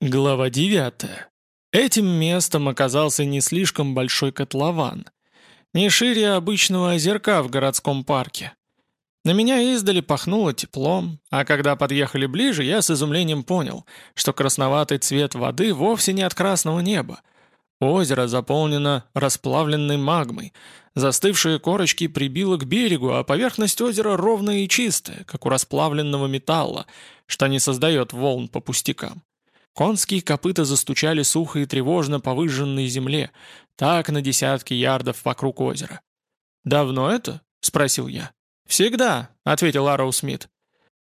Глава 9. Этим местом оказался не слишком большой котлован. Не шире обычного озерка в городском парке. На меня издали пахнуло теплом, а когда подъехали ближе, я с изумлением понял, что красноватый цвет воды вовсе не от красного неба. Озеро заполнено расплавленной магмой, застывшие корочки прибило к берегу, а поверхность озера ровная и чистая, как у расплавленного металла, что не создает волн по пустякам. Конские копыта застучали сухо и тревожно по выжженной земле, так на десятки ярдов вокруг озера. «Давно это?» — спросил я. «Всегда», — ответил Арроу Смит.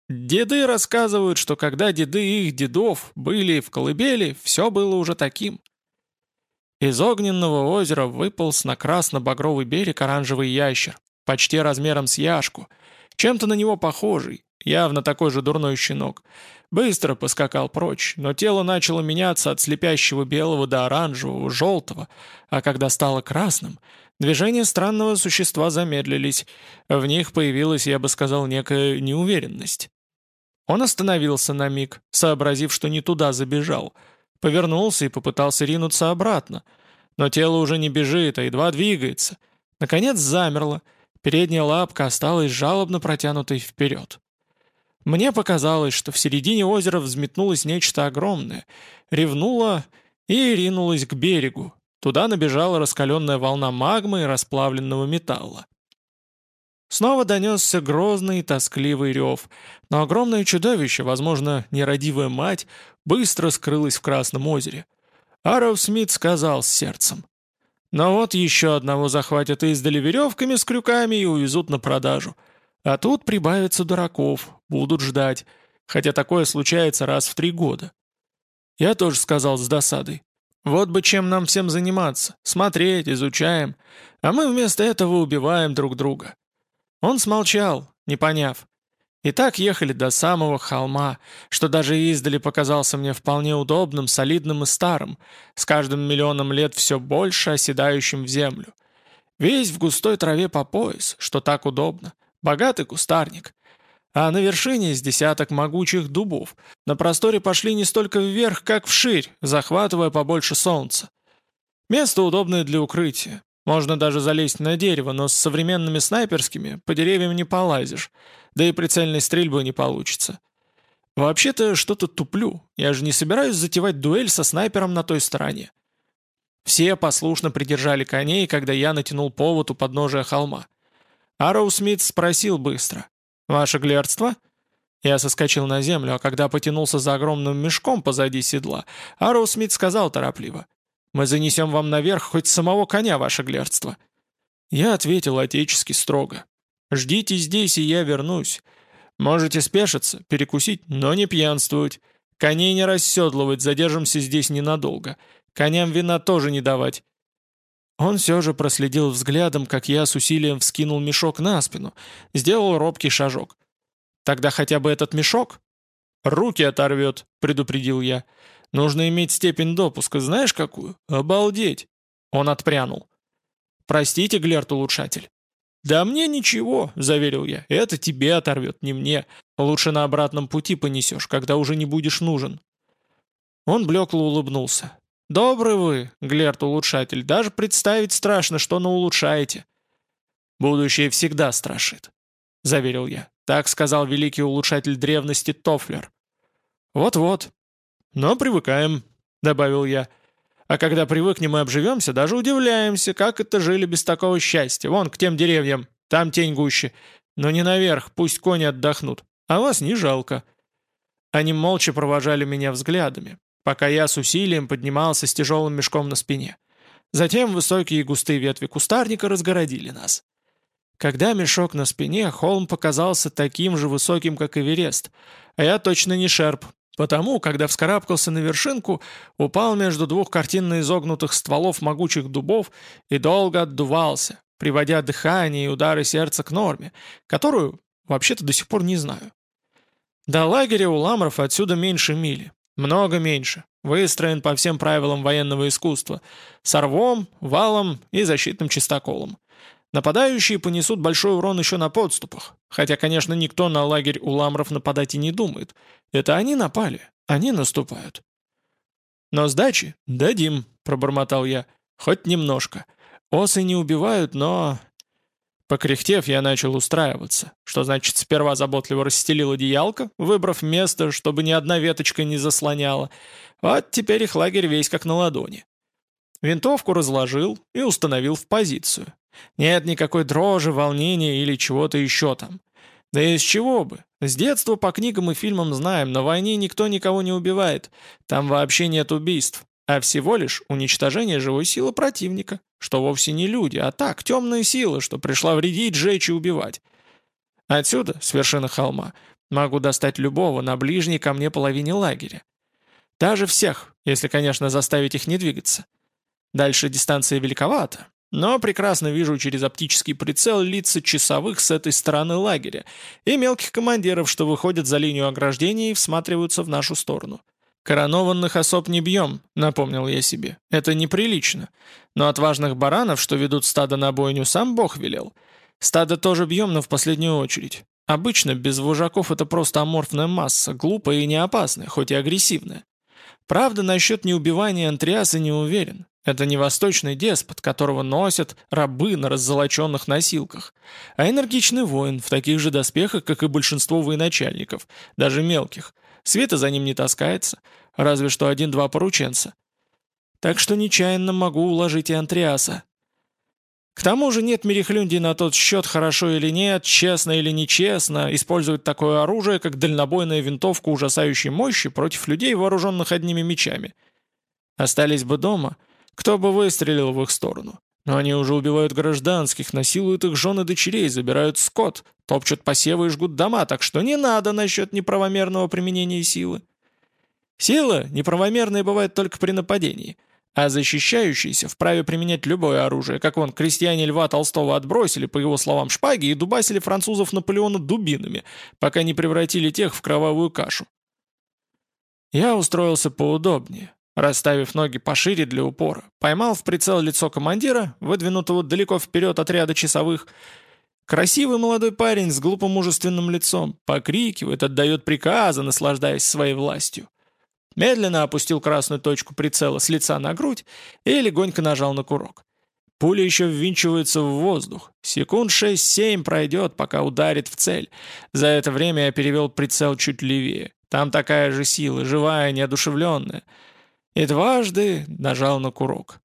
«Деды рассказывают, что когда деды их дедов были в колыбели, все было уже таким». Из огненного озера выполз на красно-багровый берег оранжевый ящер, почти размером с яшку, чем-то на него похожий, явно такой же дурной щенок. Быстро поскакал прочь, но тело начало меняться от слепящего белого до оранжевого, желтого, а когда стало красным, движения странного существа замедлились, в них появилась, я бы сказал, некая неуверенность. Он остановился на миг, сообразив, что не туда забежал, повернулся и попытался ринуться обратно, но тело уже не бежит, а едва двигается. Наконец замерло, передняя лапка осталась жалобно протянутой вперед. Мне показалось, что в середине озера взметнулось нечто огромное, ревнуло и ринулось к берегу. Туда набежала раскаленная волна магмы и расплавленного металла. Снова донесся грозный и тоскливый рев, но огромное чудовище, возможно, нерадивая мать, быстро скрылось в Красном озере. Арроу Смит сказал с сердцем. «Но вот еще одного захватят издали веревками с крюками и увезут на продажу. А тут прибавится дураков, будут ждать, хотя такое случается раз в три года. Я тоже сказал с досадой. Вот бы чем нам всем заниматься, смотреть, изучаем, а мы вместо этого убиваем друг друга. Он смолчал, не поняв. И так ехали до самого холма, что даже издали показался мне вполне удобным, солидным и старым, с каждым миллионом лет все больше оседающим в землю. Весь в густой траве по пояс, что так удобно. Богатый кустарник. А на вершине с десяток могучих дубов. На просторе пошли не столько вверх, как вширь, захватывая побольше солнца. Место удобное для укрытия. Можно даже залезть на дерево, но с современными снайперскими по деревьям не полазишь, да и прицельной стрельбы не получится. Вообще-то что-то туплю, я же не собираюсь затевать дуэль со снайпером на той стороне. Все послушно придержали коней, когда я натянул повод у подножия холма. Арроу Смит спросил быстро. «Ваше глердство?» Я соскочил на землю, а когда потянулся за огромным мешком позади седла, Арроу Смит сказал торопливо. «Мы занесем вам наверх хоть самого коня, ваше глердство». Я ответил отечески строго. «Ждите здесь, и я вернусь. Можете спешиться, перекусить, но не пьянствовать. Коней не расседлывать, задержимся здесь ненадолго. Коням вина тоже не давать. Он все же проследил взглядом, как я с усилием вскинул мешок на спину, сделал робкий шажок. «Тогда хотя бы этот мешок?» «Руки оторвет», — предупредил я. «Нужно иметь степень допуска, знаешь какую? Обалдеть!» Он отпрянул. «Простите, Глерт-улучшатель». «Да мне ничего», — заверил я. «Это тебе оторвет, не мне. Лучше на обратном пути понесешь, когда уже не будешь нужен». Он блекло улыбнулся. «Добрый вы, Глерт-улучшатель, даже представить страшно, что наулучшаете». «Будущее всегда страшит», — заверил я. Так сказал великий улучшатель древности Тофлер. «Вот-вот. Но привыкаем», — добавил я. «А когда привыкнем и обживемся, даже удивляемся, как это жили без такого счастья. Вон, к тем деревьям, там тень гуще. Но не наверх, пусть кони отдохнут. А вас не жалко». Они молча провожали меня взглядами, пока я с усилием поднимался с тяжелым мешком на спине. Затем высокие и густые ветви кустарника разгородили нас. Когда мешок на спине, холм показался таким же высоким, как Эверест, а я точно не шерп, потому, когда вскарабкался на вершинку, упал между двух картинно изогнутых стволов могучих дубов и долго отдувался, приводя дыхание и удары сердца к норме, которую, вообще-то, до сих пор не знаю. До лагеря у ламров отсюда меньше мили. Много меньше. Выстроен по всем правилам военного искусства. С рвом, валом и защитным чистоколом. Нападающие понесут большой урон еще на подступах. Хотя, конечно, никто на лагерь у ламров нападать и не думает. Это они напали. Они наступают. Но сдачи дадим, пробормотал я. Хоть немножко. Осы не убивают, но... Покряхтев, я начал устраиваться, что значит сперва заботливо расстелил одеялко, выбрав место, чтобы ни одна веточка не заслоняла. Вот теперь их лагерь весь как на ладони. Винтовку разложил и установил в позицию. Нет никакой дрожи, волнения или чего-то еще там. Да из чего бы? С детства по книгам и фильмам знаем, на войне никто никого не убивает. Там вообще нет убийств, а всего лишь уничтожение живой силы противника что вовсе не люди, а так, темная сила, что пришла вредить, жечь и убивать. Отсюда, с вершины холма, могу достать любого на ближней ко мне половине лагеря. Даже всех, если, конечно, заставить их не двигаться. Дальше дистанция великовата, но прекрасно вижу через оптический прицел лица часовых с этой стороны лагеря и мелких командиров, что выходят за линию ограждения и всматриваются в нашу сторону. «Коронованных особ не бьем», — напомнил я себе. «Это неприлично. Но отважных баранов, что ведут стадо на бойню, сам Бог велел. Стадо тоже бьем, но в последнюю очередь. Обычно без вожаков это просто аморфная масса, глупая и не опасная, хоть и агрессивная. Правда, насчет неубивания Антриаса не уверен. Это не восточный деспот, которого носят рабы на раззолоченных носилках, а энергичный воин в таких же доспехах, как и большинство военачальников, даже мелких, Света за ним не таскается, разве что один-два порученца. Так что нечаянно могу уложить и Антриаса. К тому же нет мерехлюндий на тот счет, хорошо или нет, честно или нечестно, использовать такое оружие, как дальнобойная винтовка ужасающей мощи против людей, вооруженных одними мечами. Остались бы дома, кто бы выстрелил в их сторону. Но они уже убивают гражданских, насилуют их жен и дочерей, забирают скот, топчут посевы и жгут дома, так что не надо насчет неправомерного применения силы. Сила неправомерная бывает только при нападении, а защищающийся вправе применять любое оружие, как вон крестьяне Льва Толстого отбросили, по его словам, шпаги и дубасили французов Наполеона дубинами, пока не превратили тех в кровавую кашу. Я устроился поудобнее, Расставив ноги пошире для упора, поймал в прицел лицо командира, выдвинутого далеко вперед отряда часовых. Красивый молодой парень с глупым мужественным лицом, покрикивает, отдает приказы, наслаждаясь своей властью. Медленно опустил красную точку прицела с лица на грудь и легонько нажал на курок. Пуля еще ввинчивается в воздух. Секунд 6-7 пройдет, пока ударит в цель. За это время я перевел прицел чуть левее. Там такая же сила, живая, неодушевленная. И дважды нажал на курок.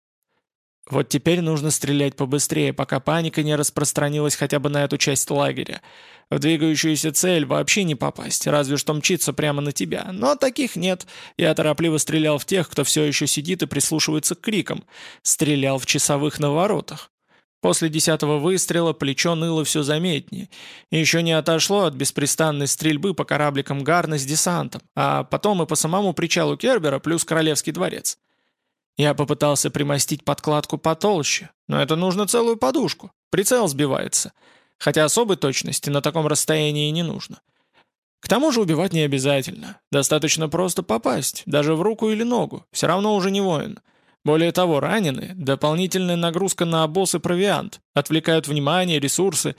Вот теперь нужно стрелять побыстрее, пока паника не распространилась хотя бы на эту часть лагеря. В двигающуюся цель вообще не попасть, разве что мчиться прямо на тебя. Но таких нет. Я торопливо стрелял в тех, кто все еще сидит и прислушивается к крикам. Стрелял в часовых на воротах. После десятого выстрела плечо ныло все заметнее. И еще не отошло от беспрестанной стрельбы по корабликам Гарна с десантом, а потом и по самому причалу Кербера плюс Королевский дворец. Я попытался примостить подкладку потолще, но это нужно целую подушку. Прицел сбивается. Хотя особой точности на таком расстоянии не нужно. К тому же убивать не обязательно. Достаточно просто попасть, даже в руку или ногу. Все равно уже не воин. Более того, раненые, дополнительная нагрузка на обоз и провиант, отвлекают внимание, ресурсы.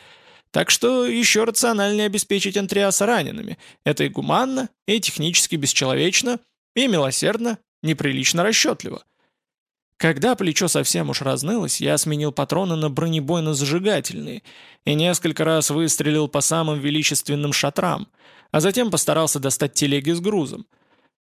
Так что еще рациональнее обеспечить Антриаса ранеными. Это и гуманно, и технически бесчеловечно, и милосердно, неприлично расчетливо. Когда плечо совсем уж разнылось, я сменил патроны на бронебойно-зажигательные и несколько раз выстрелил по самым величественным шатрам, а затем постарался достать телеги с грузом.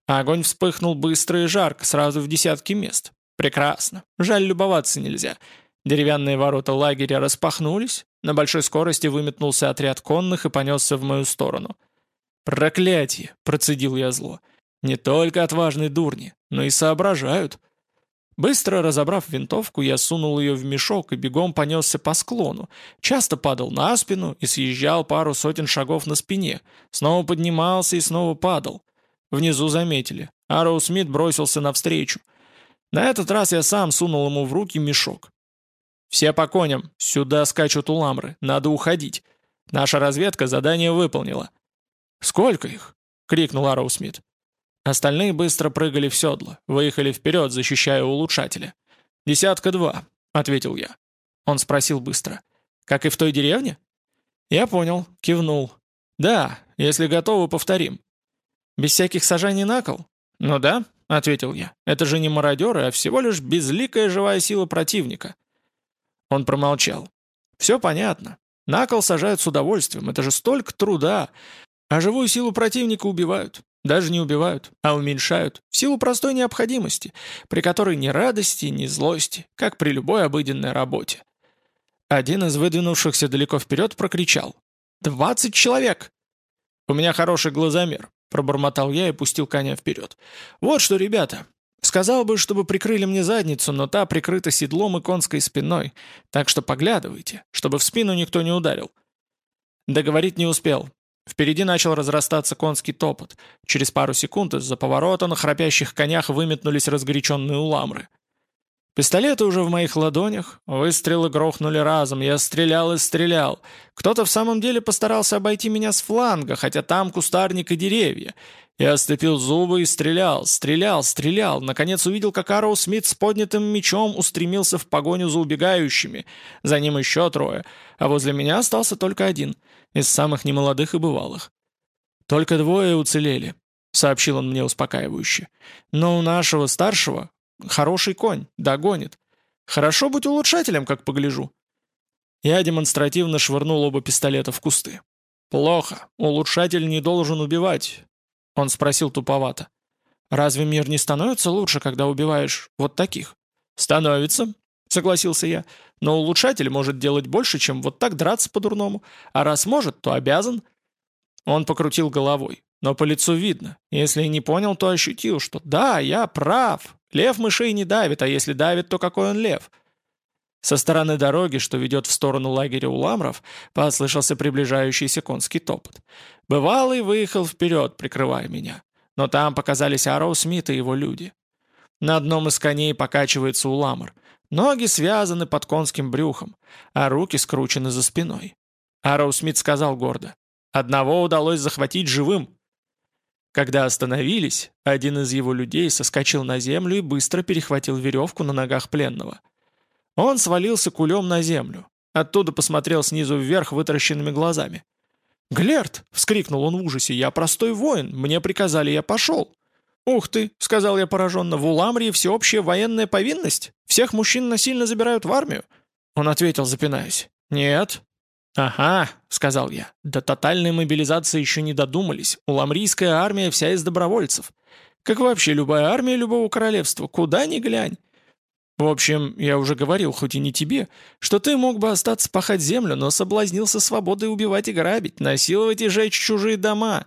Огонь вспыхнул быстро и жарко, сразу в десятки мест. Прекрасно. Жаль, любоваться нельзя. Деревянные ворота лагеря распахнулись, на большой скорости выметнулся отряд конных и понесся в мою сторону. «Проклятие!» — процедил я зло. «Не только отважные дурни, но и соображают». Быстро разобрав винтовку, я сунул ее в мешок и бегом понесся по склону. Часто падал на спину и съезжал пару сотен шагов на спине. Снова поднимался и снова падал. Внизу заметили. Арроу Смит бросился навстречу. На этот раз я сам сунул ему в руки мешок. «Все по коням, сюда скачут уламры, надо уходить. Наша разведка задание выполнила». «Сколько их?» — крикнул Арроу Смит. Остальные быстро прыгали в седло, выехали вперед, защищая улучшателя. «Десятка два», — ответил я. Он спросил быстро. «Как и в той деревне?» «Я понял», — кивнул. «Да, если готовы, повторим». «Без всяких сажаний на кол?» «Ну да, — ответил я. «Это же не мародеры, а всего лишь безликая живая сила противника». Он промолчал. «Все понятно. На кол сажают с удовольствием, это же столько труда. А живую силу противника убивают. Даже не убивают, а уменьшают, в силу простой необходимости, при которой ни радости, ни злости, как при любой обыденной работе. Один из выдвинувшихся далеко вперед прокричал. «Двадцать человек!» «У меня хороший глазомер», — пробормотал я и пустил коня вперед. «Вот что, ребята, Сказал бы, чтобы прикрыли мне задницу, но та прикрыта седлом и конской спиной, так что поглядывайте, чтобы в спину никто не ударил». Договорить не успел. Впереди начал разрастаться конский топот. Через пару секунд из-за поворота на храпящих конях выметнулись разгоряченные уламры. Пистолеты уже в моих ладонях, выстрелы грохнули разом, я стрелял и стрелял. Кто-то в самом деле постарался обойти меня с фланга, хотя там кустарник и деревья. Я остепил зубы и стрелял, стрелял, стрелял. Наконец увидел, как Арроу Смит с поднятым мечом устремился в погоню за убегающими. За ним еще трое, а возле меня остался только один, из самых немолодых и бывалых. «Только двое уцелели», — сообщил он мне успокаивающе. «Но у нашего старшего хороший конь, догонит. Хорошо быть улучшателем, как погляжу». Я демонстративно швырнул оба пистолета в кусты. «Плохо. Улучшатель не должен убивать. Он спросил туповато. «Разве мир не становится лучше, когда убиваешь вот таких?» «Становится», — согласился я. «Но улучшатель может делать больше, чем вот так драться по-дурному. А раз может, то обязан». Он покрутил головой. Но по лицу видно. Если и не понял, то ощутил, что да, я прав. Лев мышей не давит, а если давит, то какой он лев? Со стороны дороги, что ведет в сторону лагеря Уламров, послышался приближающийся конский топот. Бывалый выехал вперед, прикрывая меня. Но там показались Ароу Смит и его люди. На одном из коней покачивается Уламр. Ноги связаны под конским брюхом, а руки скручены за спиной. Ароу Смит сказал гордо. «Одного удалось захватить живым». Когда остановились, один из его людей соскочил на землю и быстро перехватил веревку на ногах пленного. Он свалился кулем на землю. Оттуда посмотрел снизу вверх вытаращенными глазами. «Глерт!» — вскрикнул он в ужасе. «Я простой воин. Мне приказали, я пошел». «Ух ты!» — сказал я пораженно. «В Уламрии всеобщая военная повинность? Всех мужчин насильно забирают в армию?» Он ответил, запинаясь. «Нет». «Ага», — сказал я. «До тотальной мобилизации еще не додумались. Уламрийская армия вся из добровольцев. Как вообще любая армия любого королевства. Куда ни глянь. В общем, я уже говорил, хоть и не тебе, что ты мог бы остаться пахать землю, но соблазнился свободой убивать и грабить, насиловать и жечь чужие дома,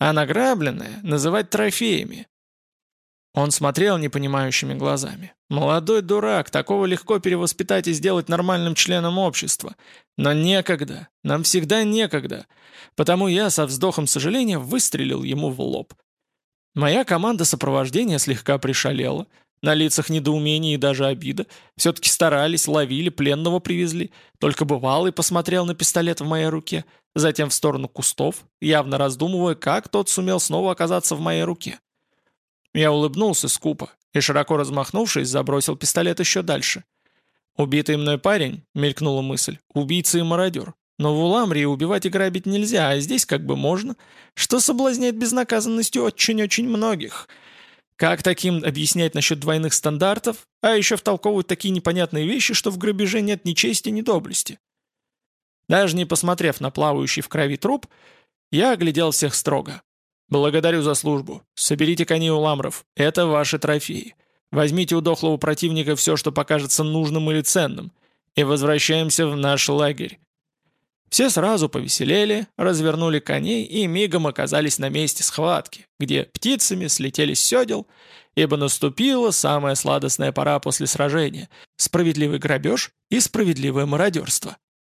а награбленное называть трофеями. Он смотрел непонимающими глазами. «Молодой дурак, такого легко перевоспитать и сделать нормальным членом общества. Но некогда, нам всегда некогда. Потому я со вздохом сожаления выстрелил ему в лоб. Моя команда сопровождения слегка пришалела — на лицах недоумение и даже обида. Все-таки старались, ловили, пленного привезли. Только бывалый посмотрел на пистолет в моей руке, затем в сторону кустов, явно раздумывая, как тот сумел снова оказаться в моей руке. Я улыбнулся скупо и, широко размахнувшись, забросил пистолет еще дальше. «Убитый мной парень», — мелькнула мысль, — «убийца и мародер. Но в Уламрии убивать и грабить нельзя, а здесь как бы можно, что соблазняет безнаказанностью очень-очень многих». Как таким объяснять насчет двойных стандартов, а еще втолковывают такие непонятные вещи, что в грабеже нет ни чести, ни доблести? Даже не посмотрев на плавающий в крови труп, я оглядел всех строго. «Благодарю за службу. Соберите коней у ламров. Это ваши трофеи. Возьмите у дохлого противника все, что покажется нужным или ценным, и возвращаемся в наш лагерь. Все сразу повеселели, развернули коней и мигом оказались на месте схватки, где птицами слетели с седел, ибо наступила самая сладостная пора после сражения – справедливый грабеж и справедливое мародерство.